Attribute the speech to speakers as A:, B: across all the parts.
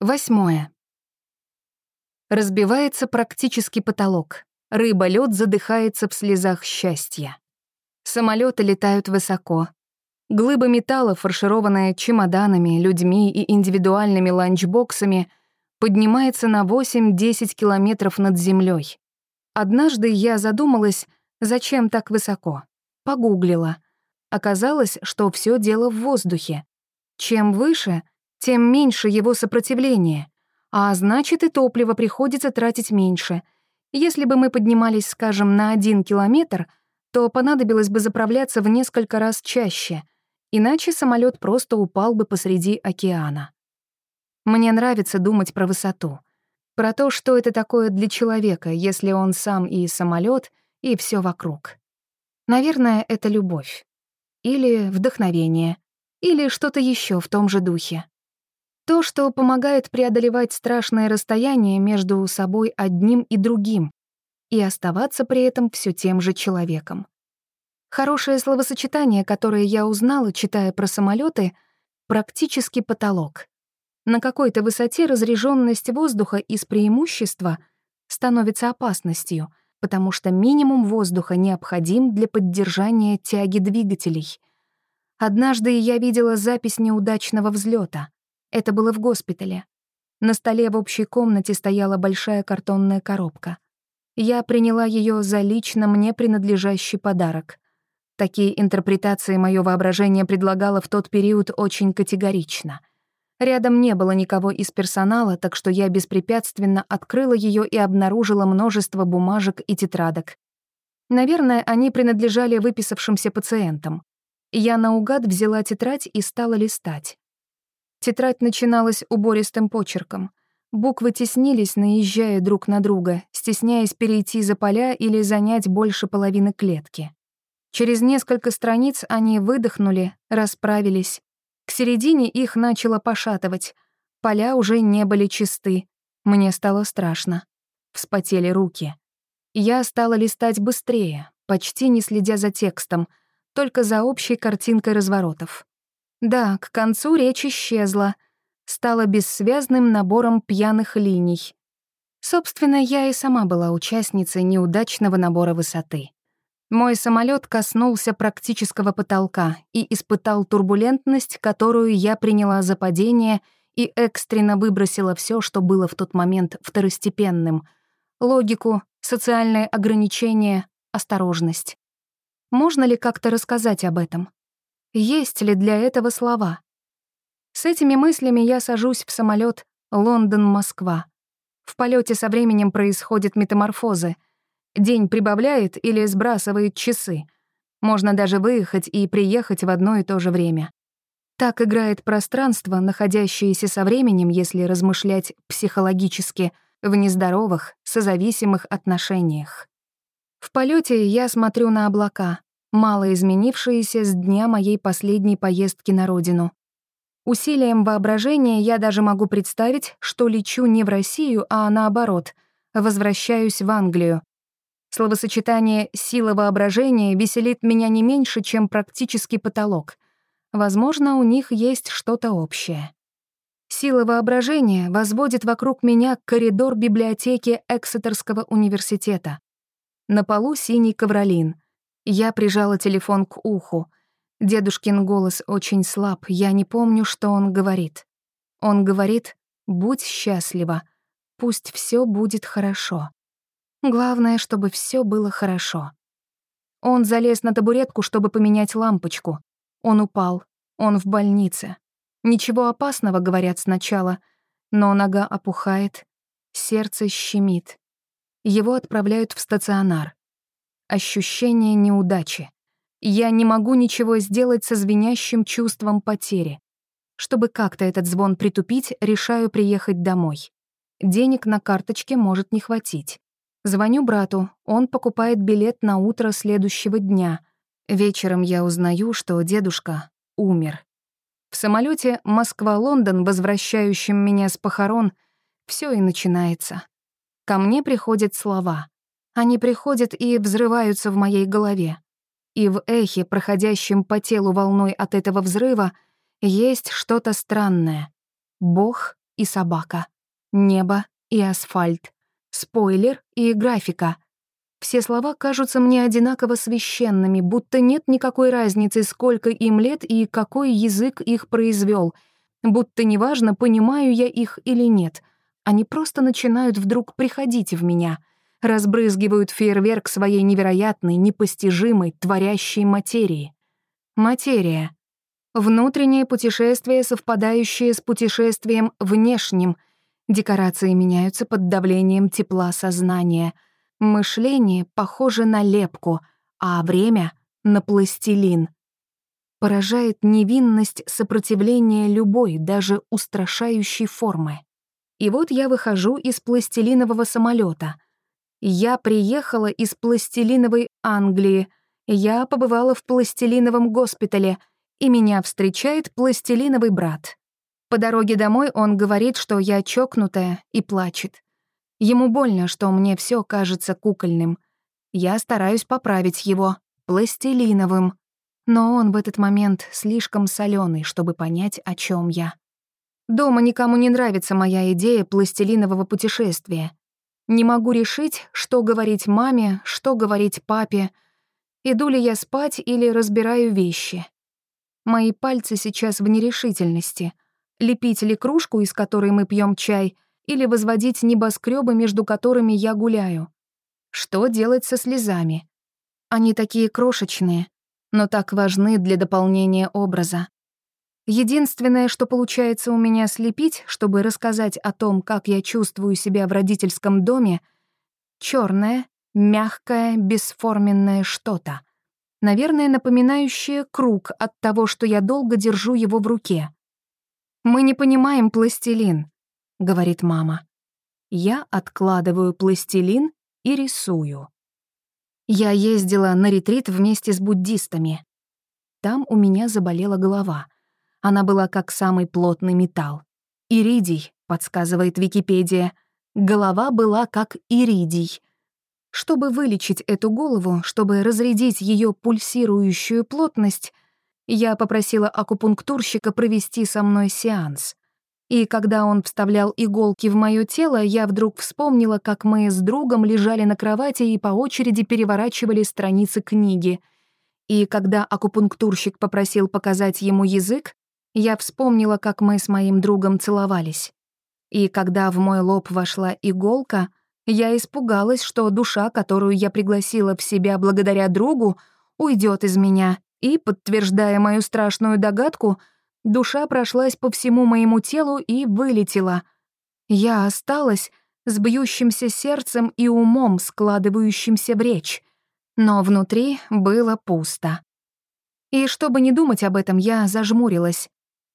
A: Восьмое. Разбивается практически потолок. Рыба-лед задыхается в слезах счастья. Самолеты летают высоко. Глыба металла, фаршированная чемоданами, людьми и индивидуальными ланчбоксами, поднимается на 8-10 километров над землей. Однажды я задумалась, зачем так высоко. Погуглила. Оказалось, что все дело в воздухе. Чем выше, тем меньше его сопротивление, а значит и топливо приходится тратить меньше. Если бы мы поднимались, скажем, на один километр, то понадобилось бы заправляться в несколько раз чаще, иначе самолет просто упал бы посреди океана. Мне нравится думать про высоту, про то, что это такое для человека, если он сам и самолет, и все вокруг. Наверное, это любовь. Или вдохновение. Или что-то еще в том же духе. То, что помогает преодолевать страшное расстояние между собой одним и другим и оставаться при этом все тем же человеком. Хорошее словосочетание, которое я узнала, читая про самолеты, практически потолок. На какой-то высоте разреженность воздуха из преимущества становится опасностью, потому что минимум воздуха необходим для поддержания тяги двигателей. Однажды я видела запись неудачного взлета. Это было в госпитале. На столе в общей комнате стояла большая картонная коробка. Я приняла ее за лично мне принадлежащий подарок. Такие интерпретации мое воображение предлагало в тот период очень категорично. Рядом не было никого из персонала, так что я беспрепятственно открыла ее и обнаружила множество бумажек и тетрадок. Наверное, они принадлежали выписавшимся пациентам. Я наугад взяла тетрадь и стала листать. Тетрадь начиналась убористым почерком. Буквы теснились, наезжая друг на друга, стесняясь перейти за поля или занять больше половины клетки. Через несколько страниц они выдохнули, расправились. К середине их начало пошатывать. Поля уже не были чисты. Мне стало страшно. Вспотели руки. Я стала листать быстрее, почти не следя за текстом, только за общей картинкой разворотов. Да, к концу речь исчезла, стала бессвязным набором пьяных линий. Собственно, я и сама была участницей неудачного набора высоты. Мой самолет коснулся практического потолка и испытал турбулентность, которую я приняла за падение и экстренно выбросила все, что было в тот момент второстепенным — логику, социальные ограничения, осторожность. Можно ли как-то рассказать об этом? Есть ли для этого слова? С этими мыслями я сажусь в самолет Лондон-Москва. В полете со временем происходят метаморфозы. День прибавляет или сбрасывает часы. Можно даже выехать и приехать в одно и то же время. Так играет пространство, находящееся со временем, если размышлять психологически, в нездоровых, созависимых отношениях. В полете я смотрю на облака, мало изменившиеся с дня моей последней поездки на родину. Усилием воображения я даже могу представить, что лечу не в Россию, а наоборот, возвращаюсь в Англию. Словосочетание «сила воображения» веселит меня не меньше, чем практически потолок. Возможно, у них есть что-то общее. Сила воображения возводит вокруг меня коридор библиотеки Эксетерского университета. На полу синий ковролин — я прижала телефон к уху. Дедушкин голос очень слаб, я не помню, что он говорит. Он говорит «Будь счастлива, пусть все будет хорошо». Главное, чтобы все было хорошо. Он залез на табуретку, чтобы поменять лампочку. Он упал. Он в больнице. Ничего опасного, говорят сначала, но нога опухает, сердце щемит. Его отправляют в стационар ощущение неудачи. Я не могу ничего сделать со звенящим чувством потери. Чтобы как-то этот звон притупить, решаю приехать домой. Денег на карточке может не хватить. Звоню брату, он покупает билет на утро следующего дня. Вечером я узнаю, что дедушка умер. В самолете Москва-Лондон, возвращающем меня с похорон, все и начинается. Ко мне приходят слова. Они приходят и взрываются в моей голове. И в эхе, проходящем по телу волной от этого взрыва, есть что-то странное. Бог и собака, небо и асфальт, спойлер и графика. Все слова кажутся мне одинаково священными, будто нет никакой разницы, сколько им лет и какой язык их произвел, будто неважно, понимаю я их или нет. Они просто начинают вдруг приходить в меня, разбрызгивают фейерверк своей невероятной, непостижимой, творящей материи. Материя. Внутреннее путешествие, совпадающее с путешествием внешним. Декорации меняются под давлением тепла сознания. Мышление похоже на лепку, а время — на пластилин. Поражает невинность сопротивления любой, даже устрашающей формы. И вот я выхожу из пластилинового самолета. Я приехала из пластилиновой Англии. Я побывала в пластилиновом госпитале — и меня встречает пластилиновый брат. По дороге домой он говорит, что я чокнутая, и плачет. Ему больно, что мне все кажется кукольным. Я стараюсь поправить его, пластилиновым. Но он в этот момент слишком соленый, чтобы понять, о чем я. Дома никому не нравится моя идея пластилинового путешествия. Не могу решить, что говорить маме, что говорить папе. Иду ли я спать или разбираю вещи. Мои пальцы сейчас в нерешительности. Лепить ли кружку, из которой мы пьем чай, или возводить небоскребы, между которыми я гуляю? Что делать со слезами? Они такие крошечные, но так важны для дополнения образа. Единственное, что получается у меня слепить, чтобы рассказать о том, как я чувствую себя в родительском доме, черное, мягкое, бесформенное что-то наверное, напоминающее круг от того, что я долго держу его в руке. «Мы не понимаем пластилин», — говорит мама. Я откладываю пластилин и рисую. Я ездила на ретрит вместе с буддистами. Там у меня заболела голова. Она была как самый плотный металл. «Иридий», — подсказывает Википедия. Голова была как иридий — чтобы вылечить эту голову, чтобы разрядить ее пульсирующую плотность, я попросила акупунктурщика провести со мной сеанс. И когда он вставлял иголки в моё тело, я вдруг вспомнила, как мы с другом лежали на кровати и по очереди переворачивали страницы книги. И когда акупунктурщик попросил показать ему язык, я вспомнила, как мы с моим другом целовались. И когда в мой лоб вошла иголка — я испугалась, что душа, которую я пригласила в себя благодаря другу, уйдет из меня, и, подтверждая мою страшную догадку, душа прошлась по всему моему телу и вылетела. Я осталась с бьющимся сердцем и умом, складывающимся в речь, но внутри было пусто. И чтобы не думать об этом, я зажмурилась.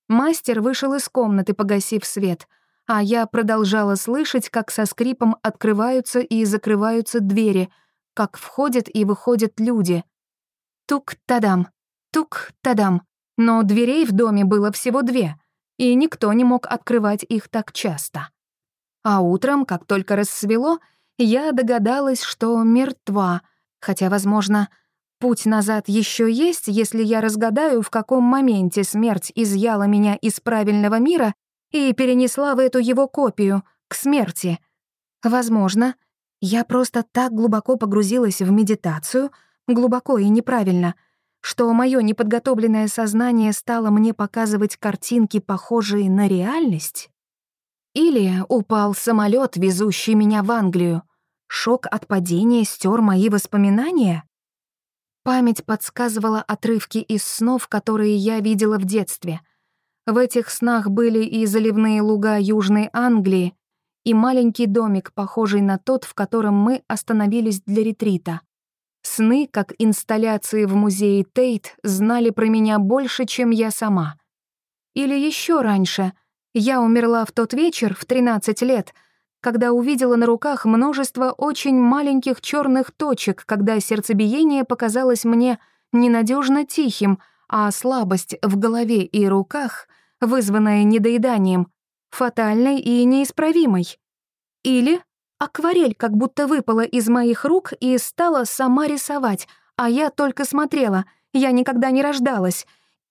A: Мастер вышел из комнаты, погасив свет — а я продолжала слышать, как со скрипом открываются и закрываются двери, как входят и выходят люди. Тук-тадам, тук-тадам. Но дверей в доме было всего две, и никто не мог открывать их так часто. А утром, как только рассвело, я догадалась, что мертва, хотя, возможно, путь назад еще есть, если я разгадаю, в каком моменте смерть изъяла меня из правильного мира и перенесла в эту его копию, к смерти. Возможно, я просто так глубоко погрузилась в медитацию, глубоко и неправильно, что мое неподготовленное сознание стало мне показывать картинки, похожие на реальность. Или упал самолет, везущий меня в Англию. Шок от падения стер мои воспоминания? Память подсказывала отрывки из снов, которые я видела в детстве — в этих снах были и заливные луга Южной Англии, и маленький домик, похожий на тот, в котором мы остановились для ретрита. Сны, как инсталляции в музее Тейт, знали про меня больше, чем я сама. Или еще раньше. Я умерла в тот вечер, в 13 лет, когда увидела на руках множество очень маленьких черных точек, когда сердцебиение показалось мне ненадежно тихим, а слабость в голове и руках вызванная недоеданием, фатальной и неисправимой. Или акварель как будто выпала из моих рук и стала сама рисовать, а я только смотрела, я никогда не рождалась.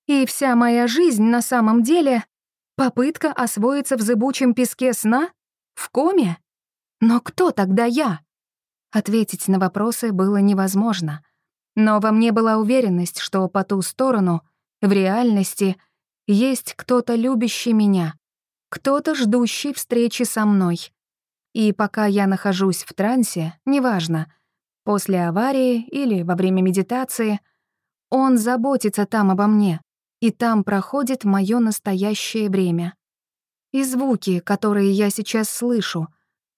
A: И вся моя жизнь на самом деле Попытка освоиться в зыбучем песке сна? В коме? Но кто тогда я? Ответить на вопросы было невозможно. Но во мне была уверенность, что по ту сторону, в реальности, есть кто-то любящий меня, кто-то ждущий встречи со мной. И пока я нахожусь в трансе, неважно, после аварии или во время медитации, он заботится там обо мне, и там проходит мое настоящее время. И звуки, которые я сейчас слышу,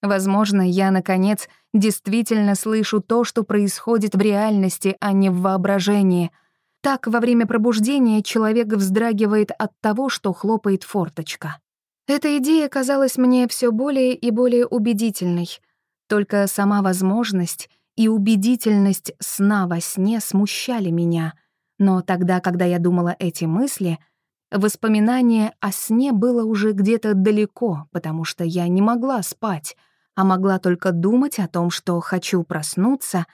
A: возможно, я, наконец, действительно слышу то, что происходит в реальности, а не в воображении. Так во время пробуждения человек вздрагивает от того, что хлопает форточка. Эта идея казалась мне все более и более убедительной. Только сама возможность и убедительность сна во сне смущали меня. Но тогда, когда я думала эти мысли, воспоминание о сне было уже где-то далеко, потому что я не могла спать — а могла только думать о том, что хочу проснуться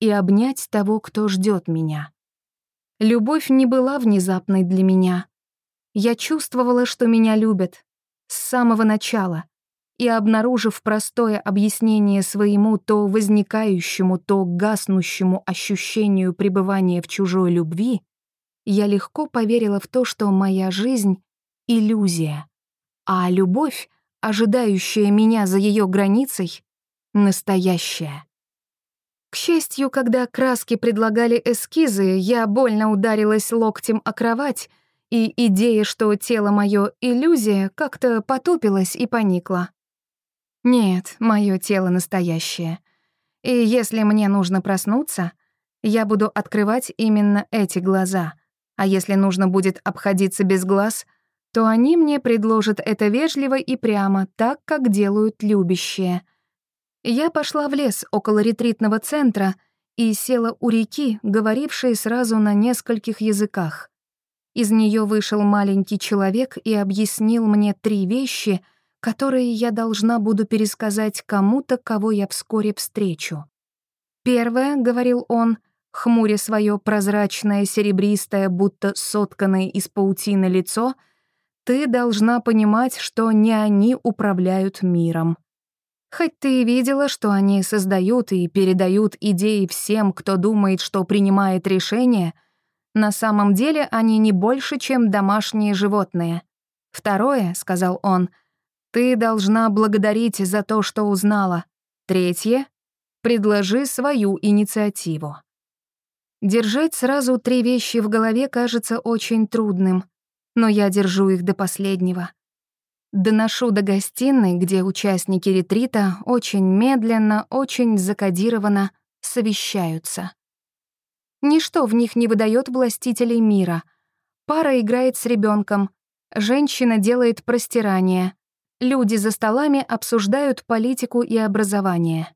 A: и обнять того, кто ждет меня. Любовь не была внезапной для меня. Я чувствовала, что меня любят с самого начала, и, обнаружив простое объяснение своему то возникающему, то гаснущему ощущению пребывания в чужой любви, я легко поверила в то, что моя жизнь — иллюзия, а любовь ожидающая меня за ее границей, настоящая. К счастью, когда краски предлагали эскизы, я больно ударилась локтем о кровать, и идея, что тело мое иллюзия, как-то потупилась и поникла. Нет, мое тело настоящее. И если мне нужно проснуться, я буду открывать именно эти глаза, а если нужно будет обходиться без глаз, то они мне предложат это вежливо и прямо, так, как делают любящие. Я пошла в лес около ретритного центра и села у реки, говорившей сразу на нескольких языках. Из нее вышел маленький человек и объяснил мне три вещи, которые я должна буду пересказать кому-то, кого я вскоре встречу. Первое, — говорил он, хмуря свое прозрачное, серебристое, будто сотканное из паутины лицо — ты должна понимать, что не они управляют миром. Хоть ты и видела, что они создают и передают идеи всем, кто думает, что принимает решения, на самом деле они не больше, чем домашние животные. Второе, — сказал он, — ты должна благодарить за то, что узнала. Третье — предложи свою инициативу. Держать сразу три вещи в голове кажется очень трудным — но я держу их до последнего. Доношу до гостиной, где участники ретрита очень медленно, очень закодированно совещаются. Ничто в них не выдает властителей мира. Пара играет с ребенком, женщина делает простирание, люди за столами обсуждают политику и образование.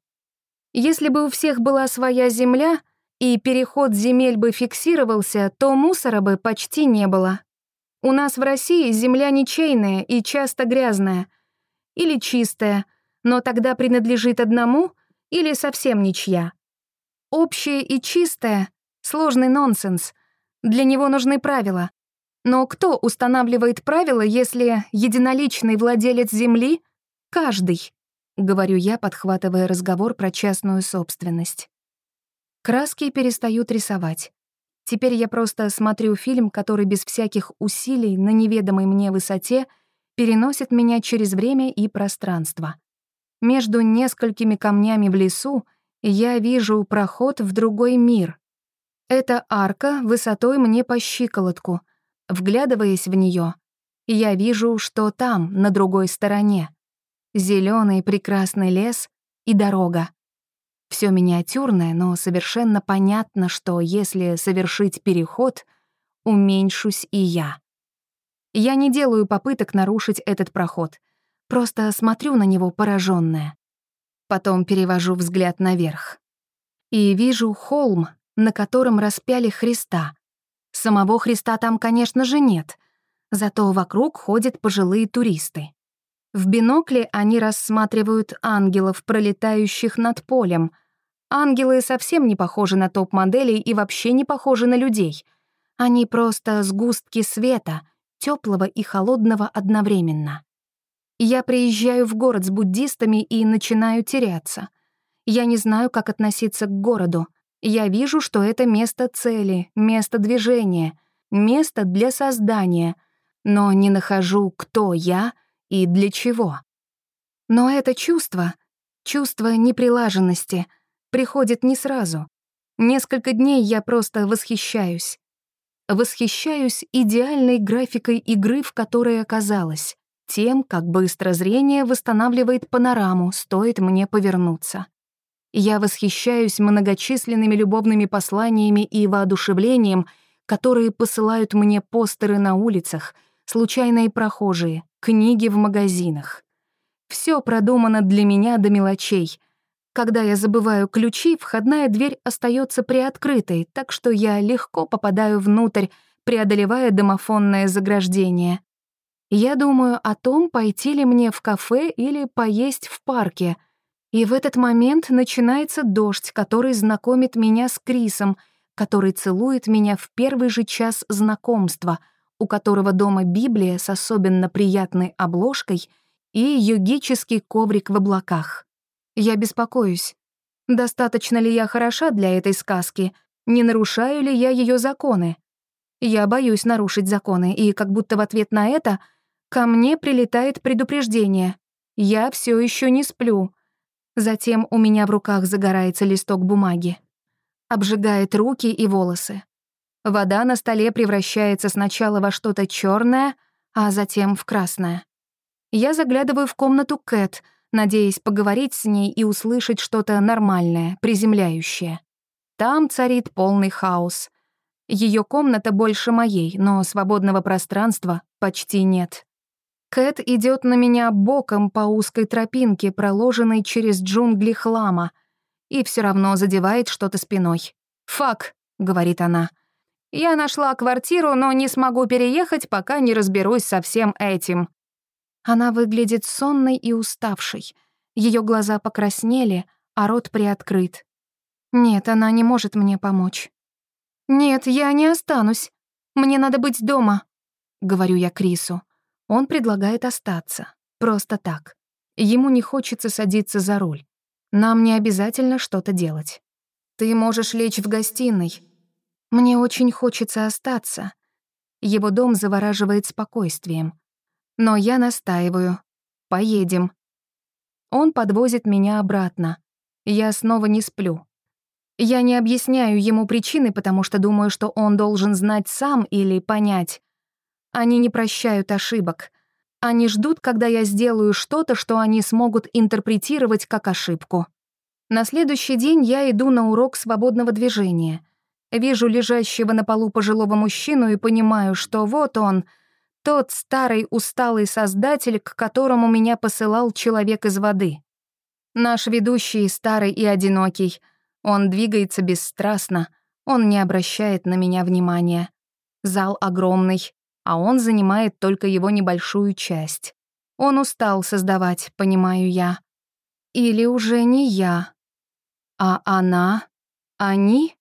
A: Если бы у всех была своя земля, и переход земель бы фиксировался, то мусора бы почти не было. У нас в России земля ничейная и часто грязная. Или чистая, но тогда принадлежит одному или совсем ничья. Общее и чистое — сложный нонсенс. Для него нужны правила. Но кто устанавливает правила, если единоличный владелец земли — каждый? Говорю я, подхватывая разговор про частную собственность. Краски перестают рисовать. Теперь я просто смотрю фильм, который без всяких усилий на неведомой мне высоте переносит меня через время и пространство. Между несколькими камнями в лесу я вижу проход в другой мир. Это арка высотой мне по щиколотку. Вглядываясь в нее, я вижу, что там, на другой стороне. зеленый прекрасный лес и дорога. Все миниатюрное, но совершенно понятно, что если совершить переход, уменьшусь и я. Я не делаю попыток нарушить этот проход, просто смотрю на него пораженная. Потом перевожу взгляд наверх. И вижу холм, на котором распяли Христа. Самого Христа там, конечно же, нет, зато вокруг ходят пожилые туристы. В бинокле они рассматривают ангелов, пролетающих над полем. Ангелы совсем не похожи на топ-моделей и вообще не похожи на людей. Они просто сгустки света, теплого и холодного одновременно. Я приезжаю в город с буддистами и начинаю теряться. Я не знаю, как относиться к городу. Я вижу, что это место цели, место движения, место для создания, но не нахожу, кто я и для чего. Но это чувство, чувство неприлаженности, приходит не сразу. Несколько дней я просто восхищаюсь. Восхищаюсь идеальной графикой игры, в которой оказалась, тем, как быстро зрение восстанавливает панораму, стоит мне повернуться. Я восхищаюсь многочисленными любовными посланиями и воодушевлением, которые посылают мне постеры на улицах, случайные прохожие, книги в магазинах. Все продумано для меня до мелочей. Когда я забываю ключи, входная дверь остается приоткрытой, так что я легко попадаю внутрь, преодолевая домофонное заграждение. Я думаю о том, пойти ли мне в кафе или поесть в парке — и в этот момент начинается дождь, который знакомит меня с Крисом, который целует меня в первый же час знакомства, у которого дома Библия с особенно приятной обложкой и йогический коврик в облаках. Я беспокоюсь. Достаточно ли я хороша для этой сказки? Не нарушаю ли я ее законы? Я боюсь нарушить законы, и как будто в ответ на это ко мне прилетает предупреждение. Я все еще не сплю. Затем у меня в руках загорается листок бумаги. Обжигает руки и волосы. Вода на столе превращается сначала во что-то черное, а затем в красное. Я заглядываю в комнату Кэт, надеясь поговорить с ней и услышать что-то нормальное, приземляющее. Там царит полный хаос. Ее комната больше моей, но свободного пространства почти нет. Кэт идет на меня боком по узкой тропинке, проложенной через джунгли хлама, и все равно задевает что-то спиной. «Фак», — говорит она. «Я нашла квартиру, но не смогу переехать, пока не разберусь со всем этим». Она выглядит сонной и уставшей. Ее глаза покраснели, а рот приоткрыт. Нет, она не может мне помочь. «Нет, я не останусь. Мне надо быть дома», — говорю я Крису. Он предлагает остаться. Просто так. Ему не хочется садиться за руль. Нам не обязательно что-то делать. Ты можешь лечь в гостиной. Мне очень хочется остаться. Его дом завораживает спокойствием. Но я настаиваю. Поедем. Он подвозит меня обратно. Я снова не сплю. Я не объясняю ему причины, потому что думаю, что он должен знать сам или понять. Они не прощают ошибок. Они ждут, когда я сделаю что-то, что они смогут интерпретировать как ошибку. На следующий день я иду на урок свободного движения. Вижу лежащего на полу пожилого мужчину и понимаю, что вот он, тот старый усталый создатель, к которому меня посылал человек из воды. Наш ведущий старый и одинокий. Он двигается бесстрастно, он не обращает на меня внимания. Зал огромный, а он занимает только его небольшую часть. Он устал создавать, понимаю я. Или уже не я. А она? Они?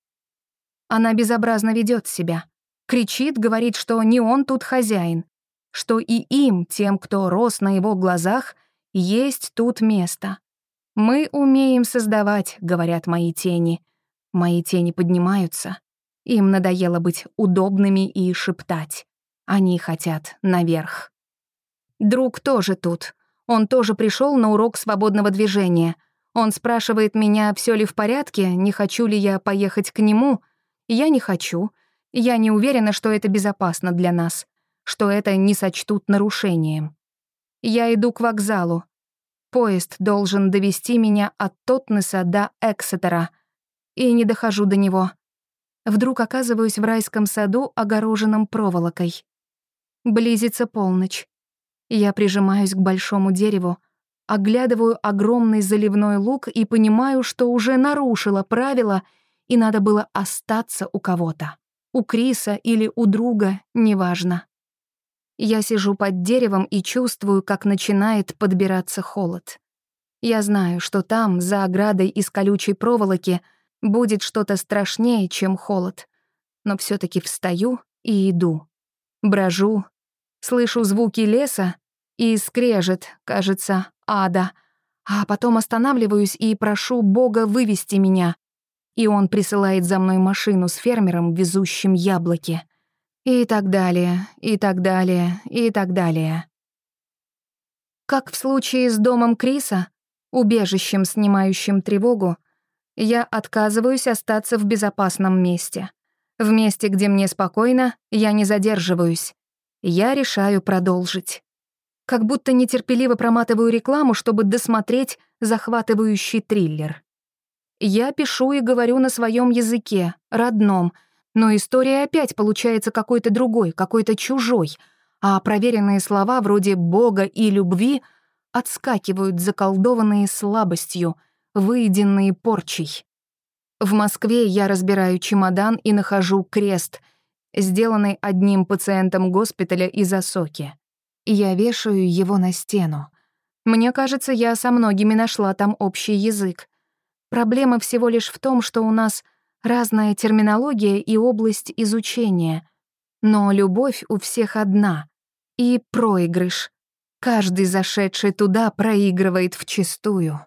A: Она безобразно ведет себя. Кричит, говорит, что не он тут хозяин, что и им, тем, кто рос на его глазах, есть тут место. «Мы умеем создавать», — говорят мои тени. Мои тени поднимаются. Им надоело быть удобными и шептать. Они хотят наверх. Друг тоже тут. Он тоже пришел на урок свободного движения. Он спрашивает меня, все ли в порядке, не хочу ли я поехать к нему. Я не хочу. Я не уверена, что это безопасно для нас, что это не сочтут нарушением. Я иду к вокзалу. Поезд должен довести меня от Тотнеса до Эксетера. И не дохожу до него. Вдруг оказываюсь в райском саду, огороженном проволокой. Близится полночь. Я прижимаюсь к большому дереву, оглядываю огромный заливной луг и понимаю, что уже нарушила правила, и надо было остаться у кого-то. У Криса или у друга, неважно. Я сижу под деревом и чувствую, как начинает подбираться холод. Я знаю, что там, за оградой из колючей проволоки, будет что-то страшнее, чем холод. Но все таки встаю и иду. Брожу, Слышу звуки леса и скрежет, кажется, ада. А потом останавливаюсь и прошу Бога вывести меня. И он присылает за мной машину с фермером, везущим яблоки. И так далее, и так далее, и так далее. Как в случае с домом Криса, убежищем, снимающим тревогу, я отказываюсь остаться в безопасном месте. В месте, где мне спокойно, я не задерживаюсь. Я решаю продолжить. Как будто нетерпеливо проматываю рекламу, чтобы досмотреть захватывающий триллер. Я пишу и говорю на своем языке, родном, но история опять получается какой-то другой, какой-то чужой, а проверенные слова вроде «бога» и «любви» отскакивают заколдованные слабостью, выеденные порчей. В Москве я разбираю чемодан и нахожу крест, сделанный одним пациентом госпиталя из Осоки. Я вешаю его на стену. Мне кажется, я со многими нашла там общий язык. Проблема всего лишь в том, что у нас разная терминология и область изучения. Но любовь у всех одна. И проигрыш. Каждый зашедший туда проигрывает вчистую.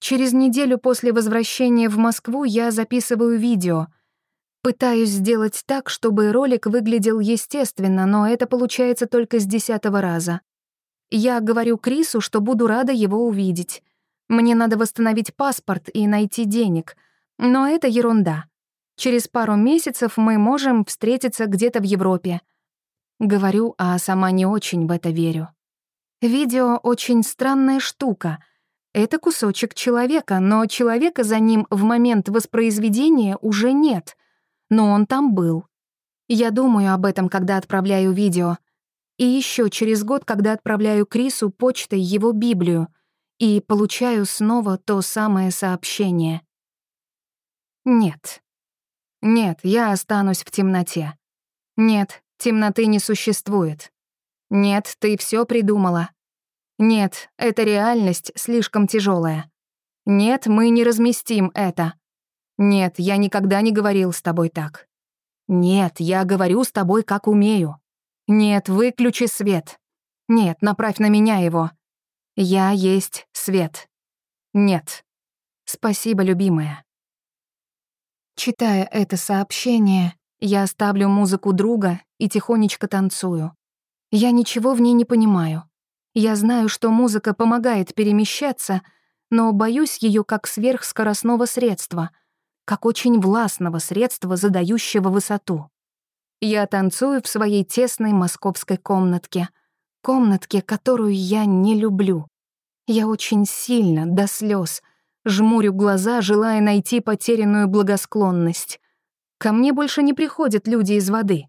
A: Через неделю после возвращения в Москву я записываю видео. Пытаюсь сделать так, чтобы ролик выглядел естественно, но это получается только с десятого раза. Я говорю Крису, что буду рада его увидеть. Мне надо восстановить паспорт и найти денег. Но это ерунда. Через пару месяцев мы можем встретиться где-то в Европе. Говорю, а сама не очень в это верю. Видео — очень странная штука — это кусочек человека, но человека за ним в момент воспроизведения уже нет. Но он там был. Я думаю об этом, когда отправляю видео. И еще через год, когда отправляю Крису почтой его Библию и получаю снова то самое сообщение. Нет. Нет, я останусь в темноте. Нет, темноты не существует. Нет, ты все придумала. Нет, эта реальность слишком тяжелая. Нет, мы не разместим это. Нет, я никогда не говорил с тобой так. Нет, я говорю с тобой, как умею. Нет, выключи свет. Нет, направь на меня его. Я есть свет. Нет. Спасибо, любимая. Читая это сообщение, я ставлю музыку друга и тихонечко танцую. Я ничего в ней не понимаю. Я знаю, что музыка помогает перемещаться, но боюсь ее как сверхскоростного средства, как очень властного средства, задающего высоту. Я танцую в своей тесной московской комнатке, комнатке, которую я не люблю. Я очень сильно, до слез, жмурю глаза, желая найти потерянную благосклонность. Ко мне больше не приходят люди из воды.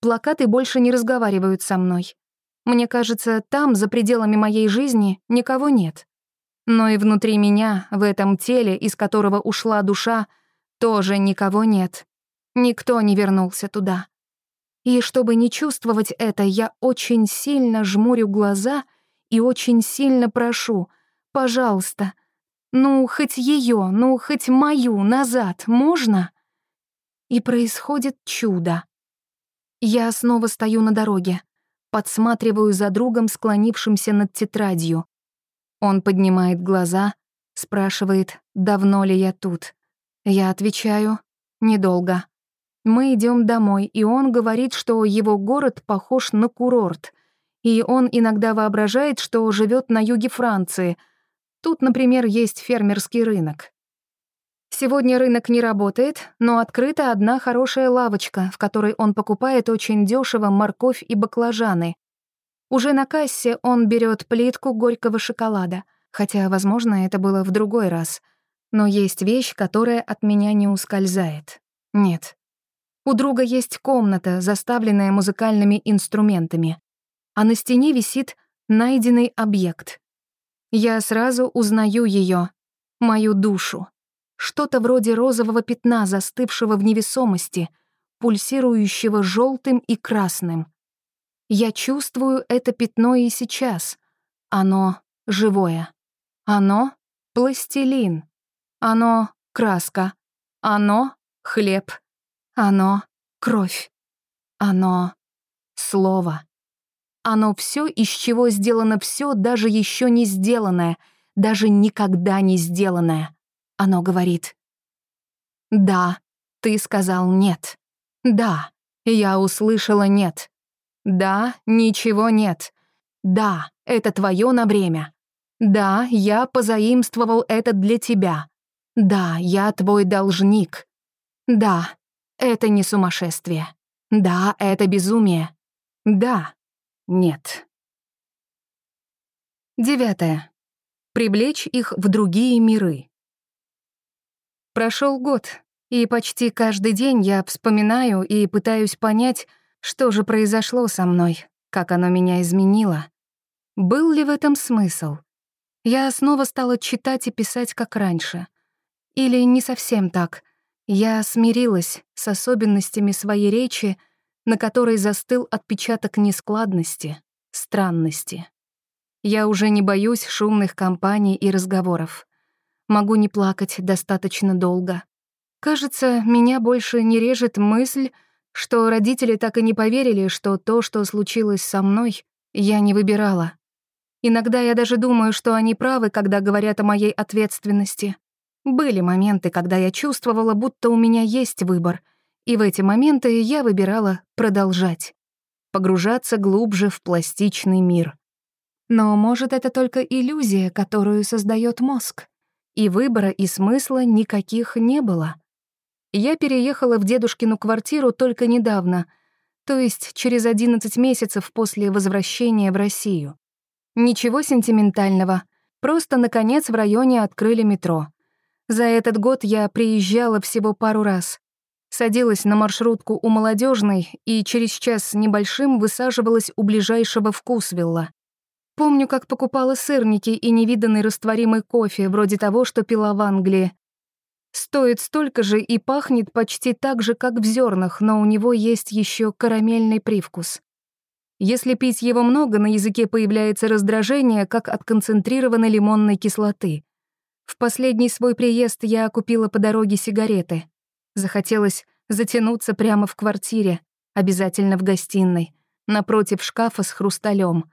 A: Плакаты больше не разговаривают со мной. Мне кажется, там, за пределами моей жизни, никого нет. Но и внутри меня, в этом теле, из которого ушла душа, тоже никого нет. Никто не вернулся туда. И чтобы не чувствовать это, я очень сильно жмурю глаза и очень сильно прошу, пожалуйста, ну, хоть ее, ну, хоть мою назад можно? И происходит чудо. Я снова стою на дороге. Подсматриваю за другом, склонившимся над тетрадью. Он поднимает глаза, спрашивает, давно ли я тут. Я отвечаю, недолго. Мы идем домой, и он говорит, что его город похож на курорт. И он иногда воображает, что живет на юге Франции. Тут, например, есть фермерский рынок. Сегодня рынок не работает, но открыта одна хорошая лавочка, в которой он покупает очень дешево морковь и баклажаны. Уже на кассе он берет плитку горького шоколада, хотя, возможно, это было в другой раз. Но есть вещь, которая от меня не ускользает. Нет. У друга есть комната, заставленная музыкальными инструментами, а на стене висит найденный объект. Я сразу узнаю ее, мою душу. Что-то вроде розового пятна, застывшего в невесомости, пульсирующего желтым и красным. Я чувствую это пятно и сейчас. Оно живое. Оно — пластилин. Оно — краска. Оно — хлеб. Оно — кровь. Оно — слово. Оно все, из чего сделано все, даже еще не сделанное, даже никогда не сделанное. Оно говорит «Да, ты сказал нет. Да, я услышала нет. Да, ничего нет. Да, это твое на время. Да, я позаимствовал это для тебя. Да, я твой должник. Да, это не сумасшествие. Да, это безумие. Да, нет. Девятое. Привлечь их в другие миры. Прошел год, и почти каждый день я вспоминаю и пытаюсь понять, что же произошло со мной, как оно меня изменило. Был ли в этом смысл? Я снова стала читать и писать, как раньше. Или не совсем так. Я смирилась с особенностями своей речи, на которой застыл отпечаток нескладности, странности. Я уже не боюсь шумных компаний и разговоров. Могу не плакать достаточно долго. Кажется, меня больше не режет мысль, что родители так и не поверили, что то, что случилось со мной, я не выбирала. Иногда я даже думаю, что они правы, когда говорят о моей ответственности. Были моменты, когда я чувствовала, будто у меня есть выбор, и в эти моменты я выбирала продолжать, погружаться глубже в пластичный мир. Но, может, это только иллюзия, которую создает мозг, и выбора и смысла никаких не было. Я переехала в дедушкину квартиру только недавно, то есть через 11 месяцев после возвращения в Россию. Ничего сентиментального, просто, наконец, в районе открыли метро. За этот год я приезжала всего пару раз. Садилась на маршрутку у молодежной и через час с небольшим высаживалась у ближайшего вкусвилла. Помню, как покупала сырники и невиданный растворимый кофе, вроде того, что пила в Англии. Стоит столько же и пахнет почти так же, как в зернах, но у него есть еще карамельный привкус. Если пить его много, на языке появляется раздражение, как от концентрированной лимонной кислоты. В последний свой приезд я купила по дороге сигареты. Захотелось затянуться прямо в квартире, обязательно в гостиной, напротив шкафа с хрусталем.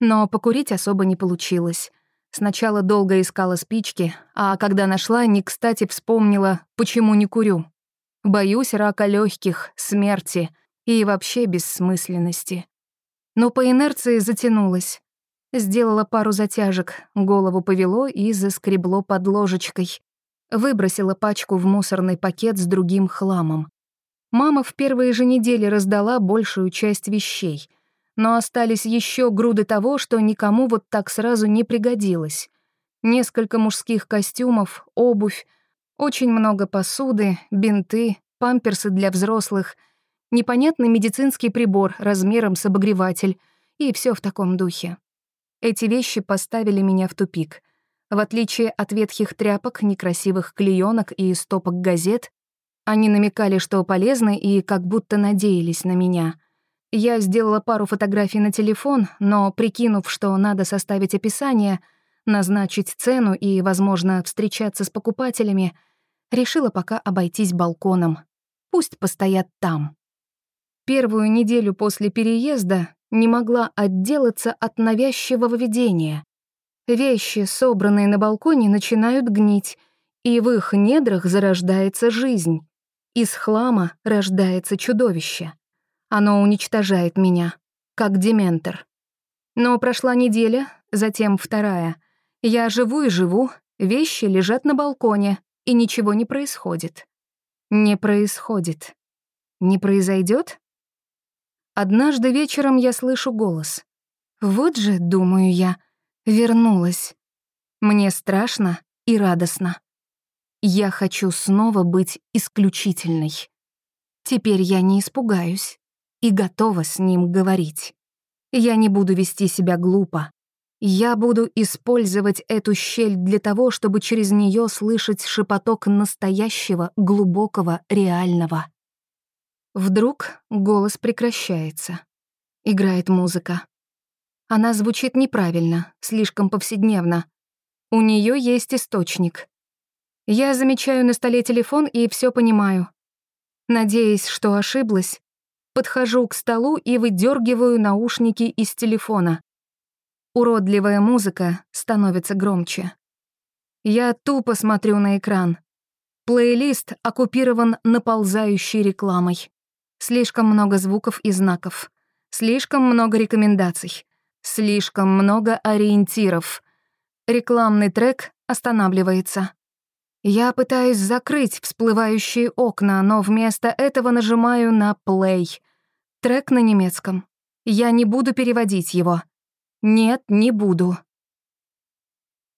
A: Но покурить особо не получилось. Сначала долго искала спички, а когда нашла, не кстати вспомнила, почему не курю. Боюсь рака легких, смерти и вообще бессмысленности. Но по инерции затянулась. Сделала пару затяжек, голову повело и заскребло под ложечкой. Выбросила пачку в мусорный пакет с другим хламом. Мама в первые же недели раздала большую часть вещей — но остались еще груды того, что никому вот так сразу не пригодилось. Несколько мужских костюмов, обувь, очень много посуды, бинты, памперсы для взрослых, непонятный медицинский прибор размером с обогреватель и все в таком духе. Эти вещи поставили меня в тупик. В отличие от ветхих тряпок, некрасивых клеёнок и стопок газет, они намекали, что полезны и как будто надеялись на меня — я сделала пару фотографий на телефон, но, прикинув, что надо составить описание, назначить цену и, возможно, встречаться с покупателями, решила пока обойтись балконом. Пусть постоят там. Первую неделю после переезда не могла отделаться от навязчивого видения. Вещи, собранные на балконе, начинают гнить, и в их недрах зарождается жизнь. Из хлама рождается чудовище. Оно уничтожает меня, как дементор. Но прошла неделя, затем вторая. Я живу и живу, вещи лежат на балконе, и ничего не происходит. Не происходит. Не произойдет? Однажды вечером я слышу голос. Вот же, думаю я, вернулась. Мне страшно и радостно. Я хочу снова быть исключительной. Теперь я не испугаюсь и готова с ним говорить. Я не буду вести себя глупо. Я буду использовать эту щель для того, чтобы через нее слышать шепоток настоящего, глубокого, реального. Вдруг голос прекращается. Играет музыка. Она звучит неправильно, слишком повседневно. У нее есть источник. Я замечаю на столе телефон и все понимаю. Надеясь, что ошиблась, подхожу к столу и выдергиваю наушники из телефона. Уродливая музыка становится громче. Я тупо смотрю на экран. Плейлист оккупирован наползающей рекламой. Слишком много звуков и знаков. Слишком много рекомендаций. Слишком много ориентиров. Рекламный трек останавливается. Я пытаюсь закрыть всплывающие окна, но вместо этого нажимаю на play. Трек на немецком. Я не буду переводить его. Нет, не буду.